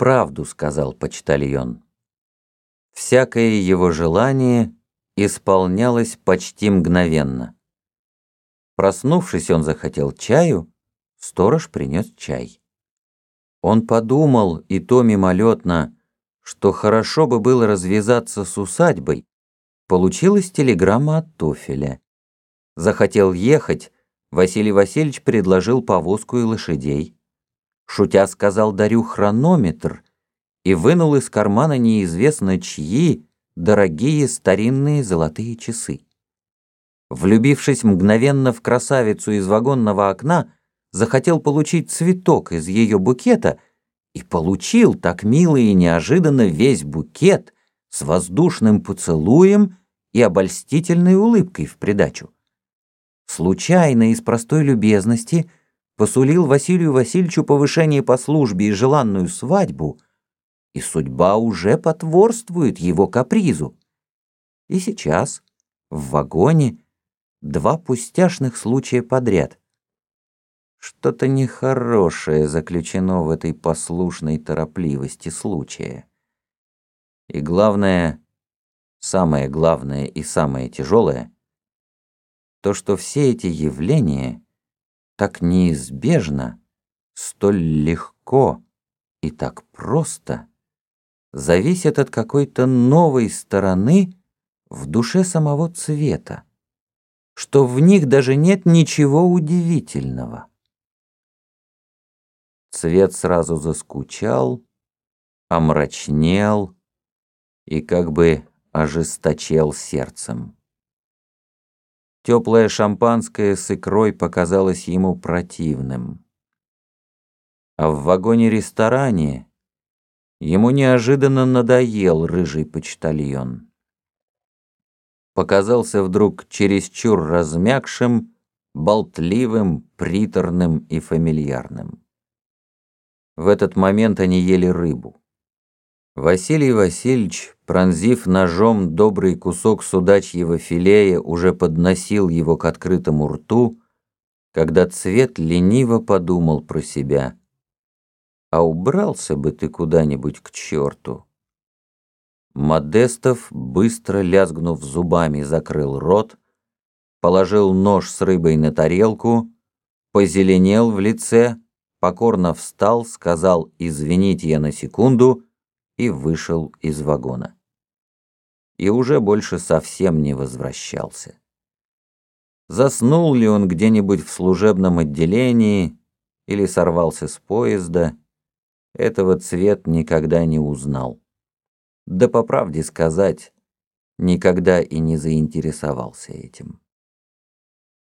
правду сказал почтальон. Всякое его желание исполнялось почти мгновенно. Проснувшись, он захотел чаю, сторож принес чай. Он подумал, и то мимолетно, что хорошо бы было развязаться с усадьбой. Получилась телеграмма от Тофеля. Захотел ехать, Василий Васильевич предложил повозку и лошадей. Шутя сказал «дарю хронометр» и вынул из кармана неизвестно чьи дорогие старинные золотые часы. Влюбившись мгновенно в красавицу из вагонного окна, захотел получить цветок из ее букета и получил так мило и неожиданно весь букет с воздушным поцелуем и обольстительной улыбкой в придачу. Случайно из простой любезности посулил Василию Васильевичу повышение по службе и желанную свадьбу, и судьба уже потворствует его капризу. И сейчас в вагоне два пустяшных случая подряд. Что-то нехорошее заключено в этой послушной торопливости случая. И главное, самое главное и самое тяжелое, то, что все эти явления так неизбежно, столь легко и так просто зависят от какой-то новой стороны в душе самого цвета что в них даже нет ничего удивительного. Цвет сразу заскучал, омрачнел и как бы ожесточел сердцем. Теплое шампанское с икрой показалось ему противным. А в вагоне-ресторане ему неожиданно надоел рыжий почтальон показался вдруг чересчур размягшим, болтливым, приторным и фамильярным. В этот момент они ели рыбу. Василий Васильевич, пронзив ножом добрый кусок судачьего филея, уже подносил его к открытому рту, когда цвет лениво подумал про себя. «А убрался бы ты куда-нибудь к черту!» Модестов, быстро лязгнув зубами, закрыл рот, положил нож с рыбой на тарелку, позеленел в лице, покорно встал, сказал «извините я на секунду» и вышел из вагона. И уже больше совсем не возвращался. Заснул ли он где-нибудь в служебном отделении или сорвался с поезда, этого цвет никогда не узнал. Да по правде сказать, никогда и не заинтересовался этим.